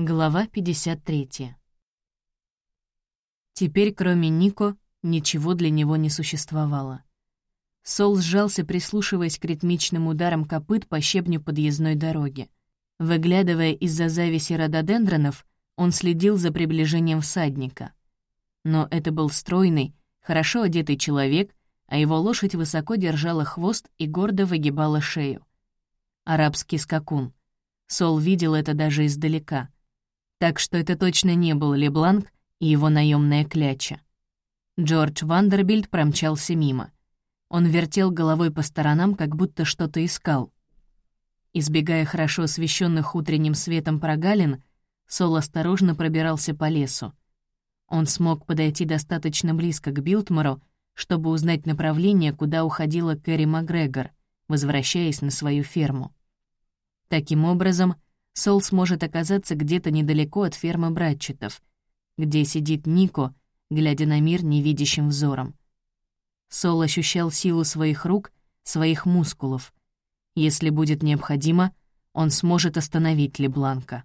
Глава 53. Теперь, кроме Нико, ничего для него не существовало. Сол сжался, прислушиваясь к ритмичным ударам копыт по щебню подъездной дороги. Выглядывая из-за зависи рододендронов, он следил за приближением всадника. Но это был стройный, хорошо одетый человек, а его лошадь высоко держала хвост и гордо выгибала шею. Арабский скакун. Сол видел это даже издалека — так что это точно не был Лебланк и его наемная кляча. Джордж Вандербильд промчался мимо. Он вертел головой по сторонам, как будто что-то искал. Избегая хорошо освещенных утренним светом прогалин, Сол осторожно пробирался по лесу. Он смог подойти достаточно близко к Билтмору, чтобы узнать направление, куда уходила Кэрри Макгрегор, возвращаясь на свою ферму. Таким образом, Сол сможет оказаться где-то недалеко от фермы Братчетов, где сидит Нико, глядя на мир невидящим взором. Сол ощущал силу своих рук, своих мускулов. Если будет необходимо, он сможет остановить Лебланка.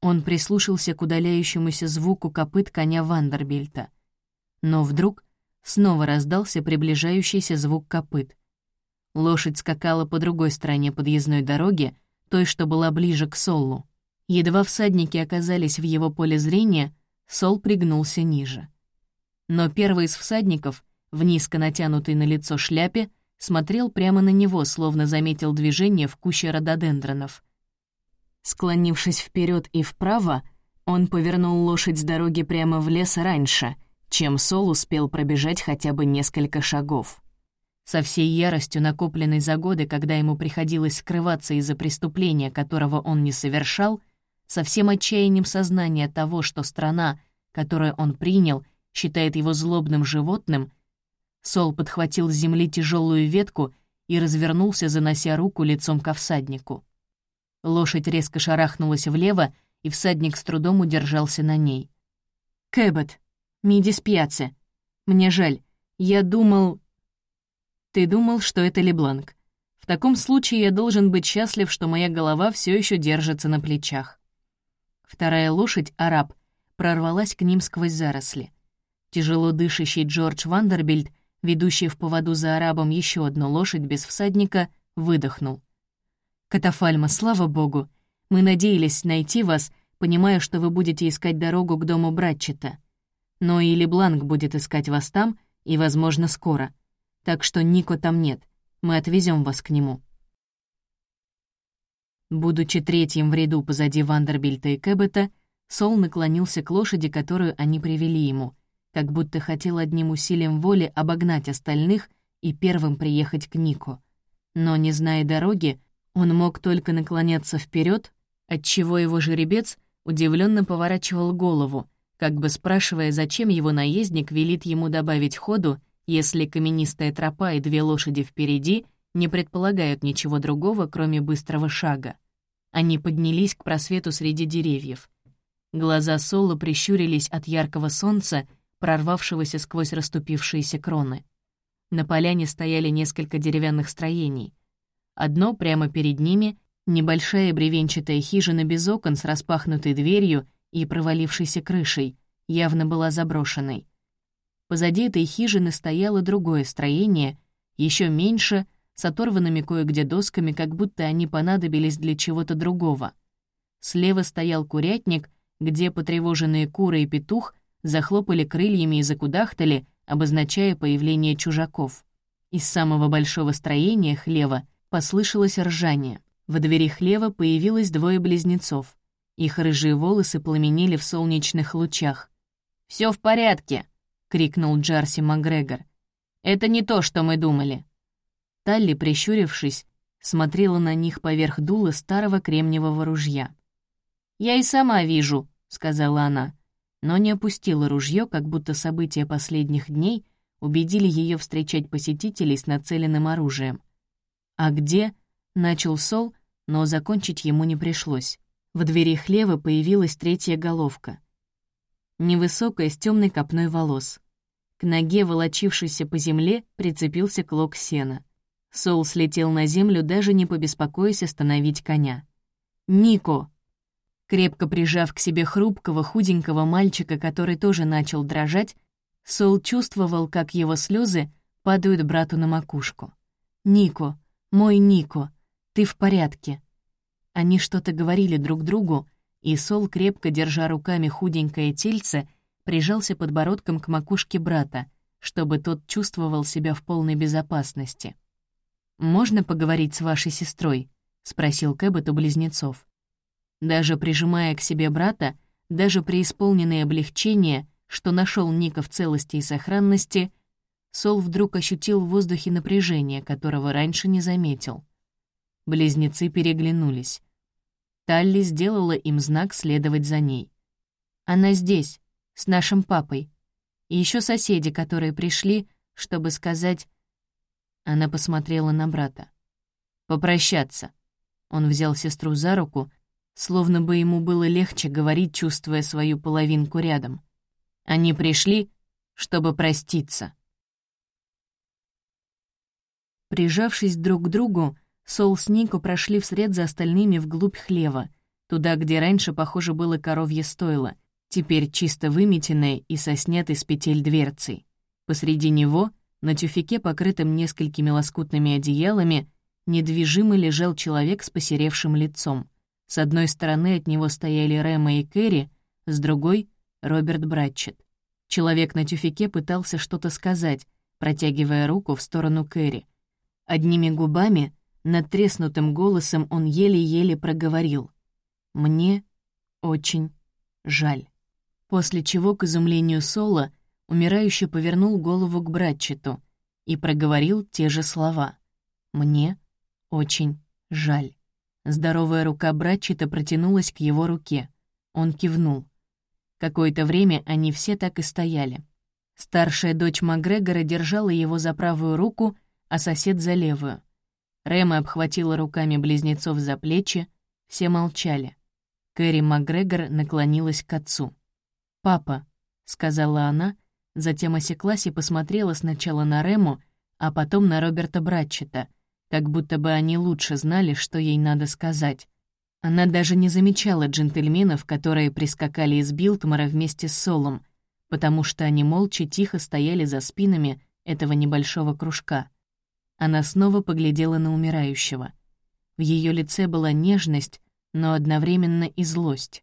Он прислушался к удаляющемуся звуку копыт коня Вандербильта. Но вдруг снова раздался приближающийся звук копыт. Лошадь скакала по другой стороне подъездной дороги, той, что была ближе к Солу. Едва всадники оказались в его поле зрения, Сол пригнулся ниже. Но первый из всадников, в низко натянутой на лицо шляпе, смотрел прямо на него, словно заметил движение в куще рододендронов. Склонившись вперед и вправо, он повернул лошадь с дороги прямо в лес раньше, чем Сол успел пробежать хотя бы несколько шагов. Со всей яростью, накопленной за годы, когда ему приходилось скрываться из-за преступления, которого он не совершал, со всем отчаянием сознания того, что страна, которую он принял, считает его злобным животным, Сол подхватил с земли тяжелую ветку и развернулся, занося руку лицом ко всаднику. Лошадь резко шарахнулась влево, и всадник с трудом удержался на ней. «Кэббет, миди спьяце. Мне жаль. Я думал, ты думал, что это Лебланк. В таком случае я должен быть счастлив, что моя голова все еще держится на плечах. Вторая лошадь, араб, прорвалась к ним сквозь заросли. Тяжело дышащий Джордж Вандербильд, ведущий в поводу за арабом еще одну лошадь без всадника, выдохнул. «Катафальма, слава богу! Мы надеялись найти вас, понимая, что вы будете искать дорогу к дому Братчета. Но и Лебланк будет искать вас там, и, возможно, скоро так что Нико там нет. Мы отвезем вас к нему». Будучи третьим в ряду позади Вандербильта и Кэббета, Сол наклонился к лошади, которую они привели ему, как будто хотел одним усилием воли обогнать остальных и первым приехать к Нику. Но, не зная дороги, он мог только наклоняться вперед, отчего его жеребец удивленно поворачивал голову, как бы спрашивая, зачем его наездник велит ему добавить ходу если каменистая тропа и две лошади впереди не предполагают ничего другого, кроме быстрого шага. Они поднялись к просвету среди деревьев. Глаза Соло прищурились от яркого солнца, прорвавшегося сквозь расступившиеся кроны. На поляне стояли несколько деревянных строений. Одно прямо перед ними — небольшая бревенчатая хижина без окон с распахнутой дверью и провалившейся крышей, явно была заброшенной. Позади этой хижины стояло другое строение, еще меньше, с оторванными кое-где досками, как будто они понадобились для чего-то другого. Слева стоял курятник, где потревоженные куры и петух захлопали крыльями и закудахтали, обозначая появление чужаков. Из самого большого строения хлева послышалось ржание. В двери хлева появилось двое близнецов. Их рыжие волосы пламенели в солнечных лучах. «Всё в порядке!» — крикнул Джарси Макгрегор. «Это не то, что мы думали». Талли, прищурившись, смотрела на них поверх дула старого кремниевого ружья. «Я и сама вижу», — сказала она, но не опустила ружье, как будто события последних дней убедили ее встречать посетителей с нацеленным оружием. «А где?» — начал Сол, но закончить ему не пришлось. В двери хлева появилась третья головка — невысокая, с темной копной волос. К ноге, волочившейся по земле, прицепился клок сена. Сол слетел на землю, даже не побеспокоясь остановить коня. «Нико!» Крепко прижав к себе хрупкого, худенького мальчика, который тоже начал дрожать, Сол чувствовал, как его слезы падают брату на макушку. «Нико, мой Нико, ты в порядке?» Они что-то говорили друг другу, и Сол, крепко держа руками худенькое тельце, прижался подбородком к макушке брата, чтобы тот чувствовал себя в полной безопасности. «Можно поговорить с вашей сестрой?» — спросил Кэббет у близнецов. Даже прижимая к себе брата, даже при исполненной облегчения, что нашел Ника в целости и сохранности, Сол вдруг ощутил в воздухе напряжение, которого раньше не заметил. Близнецы переглянулись. Талли сделала им знак следовать за ней. «Она здесь, с нашим папой. И еще соседи, которые пришли, чтобы сказать...» Она посмотрела на брата. «Попрощаться». Он взял сестру за руку, словно бы ему было легче говорить, чувствуя свою половинку рядом. Они пришли, чтобы проститься. Прижавшись друг к другу, Сол с Нико прошли вслед за остальными вглубь хлева, туда, где раньше, похоже, было коровье стойло, теперь чисто выметенное и со снятой с петель дверцей. Посреди него, на тюфике, покрытым несколькими лоскутными одеялами, недвижимо лежал человек с посеревшим лицом. С одной стороны от него стояли Рэма и Кэрри, с другой — Роберт Братчет. Человек на тюфике пытался что-то сказать, протягивая руку в сторону Кэрри. Одними губами, надтреснутым голосом он еле-еле проговорил. «Мне очень жаль». После чего, к изумлению Соло, умирающий повернул голову к Братчету и проговорил те же слова. «Мне очень жаль». Здоровая рука Братчета протянулась к его руке. Он кивнул. Какое-то время они все так и стояли. Старшая дочь Макгрегора держала его за правую руку, а сосед за левую. Рэма обхватила руками близнецов за плечи, все молчали. Кэрри Макгрегор наклонилась к отцу. «Папа», — сказала она, затем осеклась и посмотрела сначала на Рэму, а потом на Роберта Братчета — как будто бы они лучше знали, что ей надо сказать. Она даже не замечала джентльменов, которые прискакали из Билтмора вместе с Солом, потому что они молча тихо стояли за спинами этого небольшого кружка. Она снова поглядела на умирающего. В ее лице была нежность, но одновременно и злость.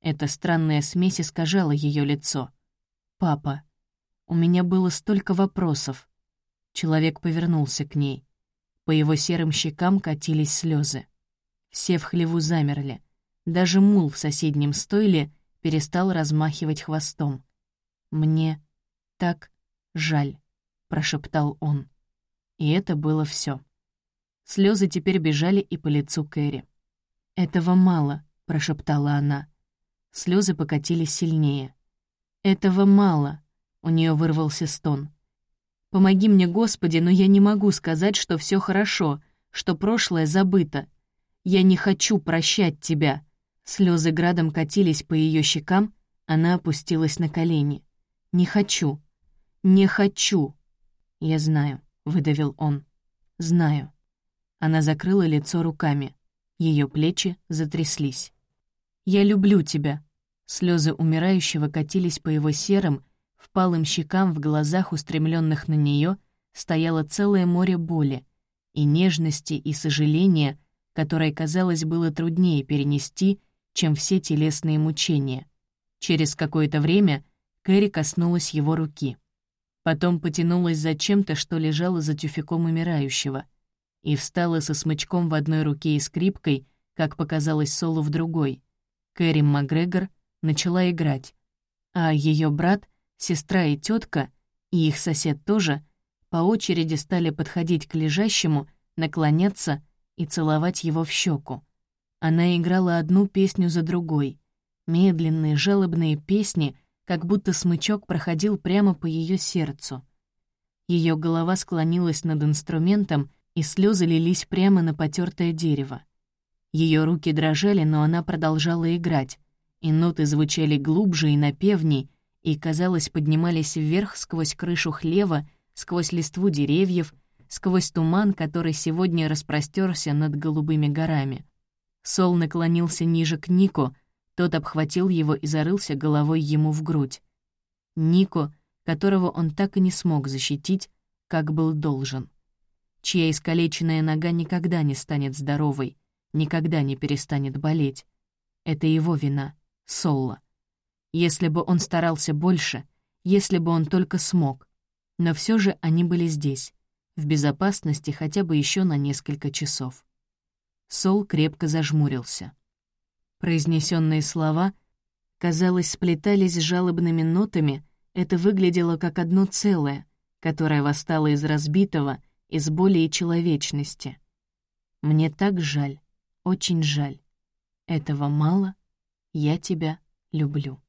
Эта странная смесь искажала ее лицо. «Папа, у меня было столько вопросов». Человек повернулся к ней. По его серым щекам катились слезы. Все в хлеву замерли. Даже мул в соседнем стойле перестал размахивать хвостом. «Мне так жаль», — прошептал он. И это было все. Слезы теперь бежали и по лицу Кэрри. «Этого мало», — прошептала она. Слезы покатились сильнее. «Этого мало», — у нее вырвался стон. Помоги мне, Господи, но я не могу сказать, что все хорошо, что прошлое забыто. Я не хочу прощать тебя». Слезы градом катились по ее щекам, она опустилась на колени. «Не хочу. Не хочу». «Я знаю», — выдавил он. «Знаю». Она закрыла лицо руками. Ее плечи затряслись. «Я люблю тебя». Слезы умирающего катились по его серым, впалым щекам в глазах, устремленных на нее, стояло целое море боли и нежности и сожаления, которое, казалось, было труднее перенести, чем все телесные мучения. Через какое-то время Кэрри коснулась его руки. Потом потянулась за чем-то, что лежало за тюфяком умирающего, и встала со смычком в одной руке и скрипкой, как показалось Солу в другой. Кэрри Макгрегор начала играть, а ее брат — Сестра и тетка, и их сосед тоже, по очереди стали подходить к лежащему, наклоняться и целовать его в щеку. Она играла одну песню за другой. Медленные, жалобные песни, как будто смычок проходил прямо по ее сердцу. Ее голова склонилась над инструментом, и слезы лились прямо на потертое дерево. Ее руки дрожали, но она продолжала играть, и ноты звучали глубже и напевней, и, казалось, поднимались вверх сквозь крышу хлева, сквозь листву деревьев, сквозь туман, который сегодня распростерся над голубыми горами. Сол наклонился ниже к Нику, тот обхватил его и зарылся головой ему в грудь. Нико, которого он так и не смог защитить, как был должен. Чья искалеченная нога никогда не станет здоровой, никогда не перестанет болеть. Это его вина, Солла. Если бы он старался больше, если бы он только смог. Но все же они были здесь, в безопасности хотя бы еще на несколько часов. Сол крепко зажмурился. Произнесенные слова, казалось, сплетались с жалобными нотами, это выглядело как одно целое, которое восстало из разбитого, из боли и человечности. «Мне так жаль, очень жаль. Этого мало, я тебя люблю».